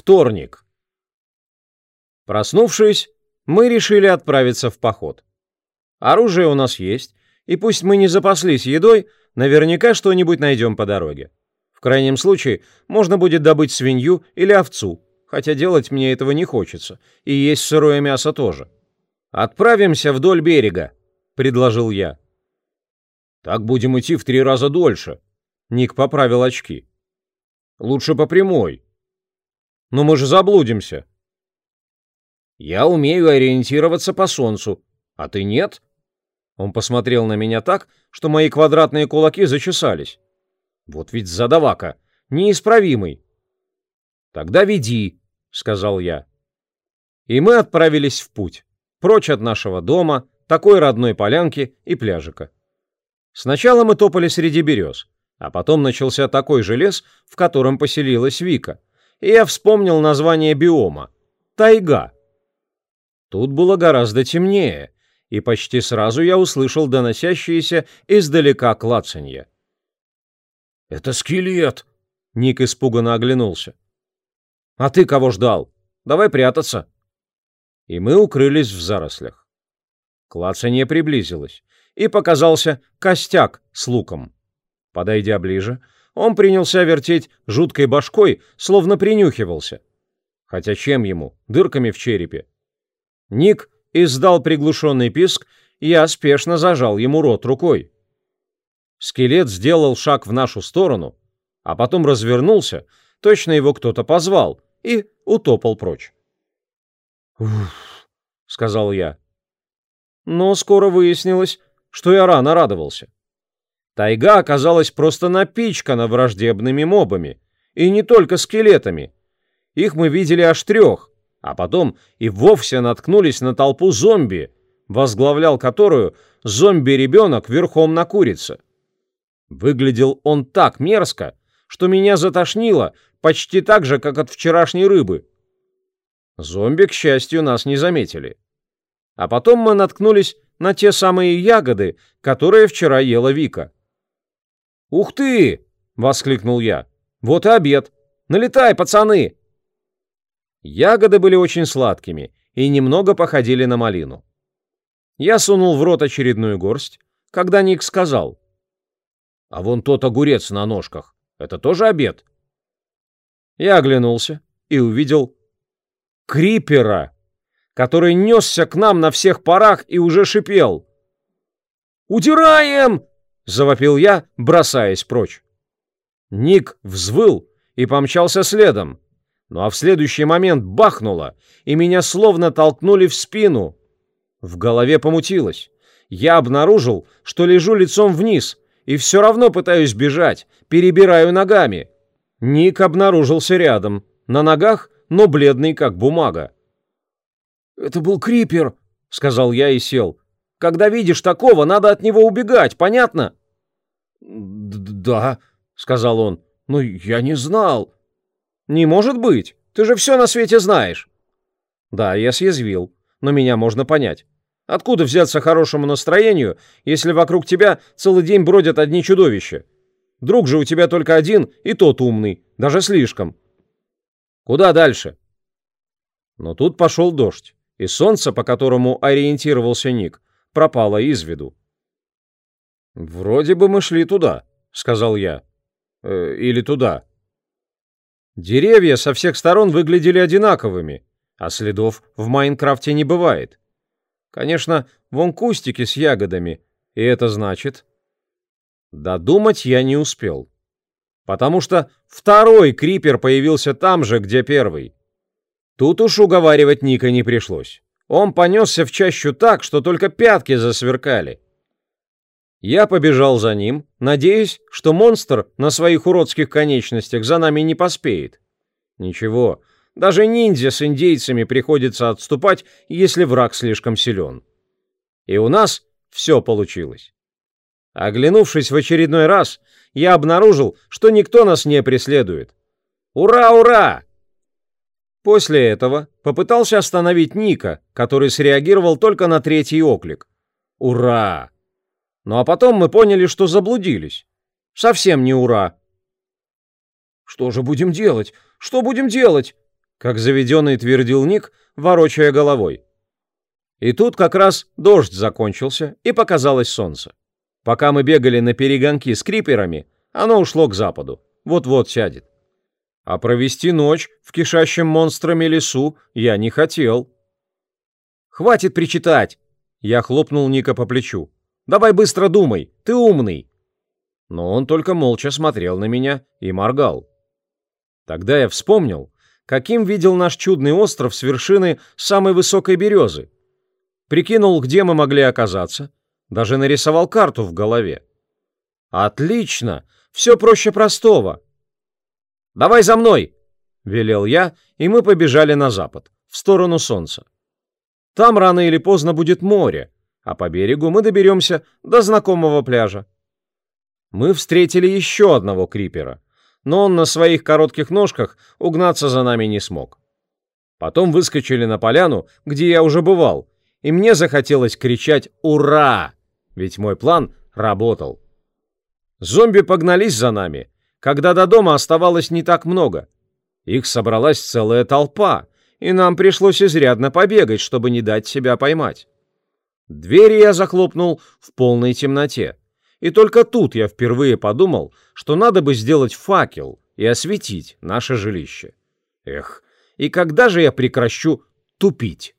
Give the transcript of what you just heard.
Вторник. Проснувшись, мы решили отправиться в поход. Оружие у нас есть, и пусть мы не запаслись едой, наверняка что-нибудь найдем по дороге. В крайнем случае, можно будет добыть свинью или овцу, хотя делать мне этого не хочется, и есть сырое мясо тоже. «Отправимся вдоль берега», — предложил я. «Так будем идти в три раза дольше», — Ник поправил очки. «Лучше по прямой». «Но мы же заблудимся». «Я умею ориентироваться по солнцу, а ты нет?» Он посмотрел на меня так, что мои квадратные кулаки зачесались. Вот ведь задавака, неисправимый. «Тогда веди», — сказал я. И мы отправились в путь, прочь от нашего дома, такой родной полянки и пляжика. Сначала мы топали среди берез, а потом начался такой же лес, в котором поселилась Вика, и я вспомнил название биома — тайга. Тут было гораздо темнее, и почти сразу я услышал доносящиеся издалека клацанье. «Это скелет!» — Ник испуганно оглянулся. «А ты кого ждал? Давай прятаться!» И мы укрылись в зарослях. Клацанье приблизилось, и показался костяк с луком. Подойдя ближе, он принялся вертеть жуткой башкой, словно принюхивался. Хотя чем ему? Дырками в черепе. Ник издал приглушенный писк, и я спешно зажал ему рот рукой. Скелет сделал шаг в нашу сторону, а потом развернулся, точно его кто-то позвал, и утопал прочь. «Уф», — сказал я. Но скоро выяснилось, что я рано радовался. Тайга оказалась просто напичкана враждебными мобами, и не только скелетами. Их мы видели аж трех, а потом и вовсе наткнулись на толпу зомби, возглавлял которую зомби-ребенок верхом на курице. Выглядел он так мерзко, что меня затошнило почти так же, как от вчерашней рыбы. Зомби, к счастью, нас не заметили. А потом мы наткнулись на те самые ягоды, которые вчера ела Вика. «Ух ты!» — воскликнул я. «Вот и обед! Налетай, пацаны!» Ягоды были очень сладкими и немного походили на малину. Я сунул в рот очередную горсть, когда Ник сказал. «А вон тот огурец на ножках. Это тоже обед?» Я оглянулся и увидел крипера, который несся к нам на всех парах и уже шипел. «Удираем!» — завопил я, бросаясь прочь. Ник взвыл и помчался следом. Ну а в следующий момент бахнуло, и меня словно толкнули в спину. В голове помутилось. Я обнаружил, что лежу лицом вниз, и все равно пытаюсь бежать, перебираю ногами. Ник обнаружился рядом, на ногах, но бледный, как бумага. «Это был Крипер», — сказал я и сел. «Когда видишь такого, надо от него убегать, понятно?» «Да», — сказал он, — «но я не знал». «Не может быть! Ты же все на свете знаешь!» «Да, я съязвил, но меня можно понять. Откуда взяться хорошему настроению, если вокруг тебя целый день бродят одни чудовища? Друг же у тебя только один, и тот умный, даже слишком. Куда дальше?» Но тут пошел дождь, и солнце, по которому ориентировался Ник, пропало из виду. «Вроде бы мы шли туда», — сказал я. Э, «Или туда». Деревья со всех сторон выглядели одинаковыми, а следов в Майнкрафте не бывает. Конечно, вон кустики с ягодами, и это значит... Додумать я не успел. Потому что второй крипер появился там же, где первый. Тут уж уговаривать Ника не пришлось. Он понесся в чащу так, что только пятки засверкали. Я побежал за ним, надеясь, что монстр на своих уродских конечностях за нами не поспеет. Ничего, даже ниндзя с индейцами приходится отступать, если враг слишком силен. И у нас все получилось. Оглянувшись в очередной раз, я обнаружил, что никто нас не преследует. Ура, ура! После этого попытался остановить Ника, который среагировал только на третий оклик. Ура! Ну а потом мы поняли, что заблудились. Совсем не ура. «Что же будем делать? Что будем делать?» как заведенный твердил Ник, ворочая головой. И тут как раз дождь закончился, и показалось солнце. Пока мы бегали на перегонки с криперами, оно ушло к западу. Вот-вот сядет. А провести ночь в кишащем монстрами лесу я не хотел. «Хватит причитать!» Я хлопнул Ника по плечу. «Давай быстро думай, ты умный!» Но он только молча смотрел на меня и моргал. Тогда я вспомнил, каким видел наш чудный остров с вершины самой высокой березы. Прикинул, где мы могли оказаться, даже нарисовал карту в голове. «Отлично! Все проще простого!» «Давай за мной!» — велел я, и мы побежали на запад, в сторону солнца. Там рано или поздно будет море, а по берегу мы доберемся до знакомого пляжа. Мы встретили еще одного крипера, но он на своих коротких ножках угнаться за нами не смог. Потом выскочили на поляну, где я уже бывал, и мне захотелось кричать «Ура!», ведь мой план работал. Зомби погнались за нами, когда до дома оставалось не так много. Их собралась целая толпа, и нам пришлось изрядно побегать, чтобы не дать себя поймать. Двери я захлопнул в полной темноте. И только тут я впервые подумал, что надо бы сделать факел и осветить наше жилище. Эх, и когда же я прекращу тупить?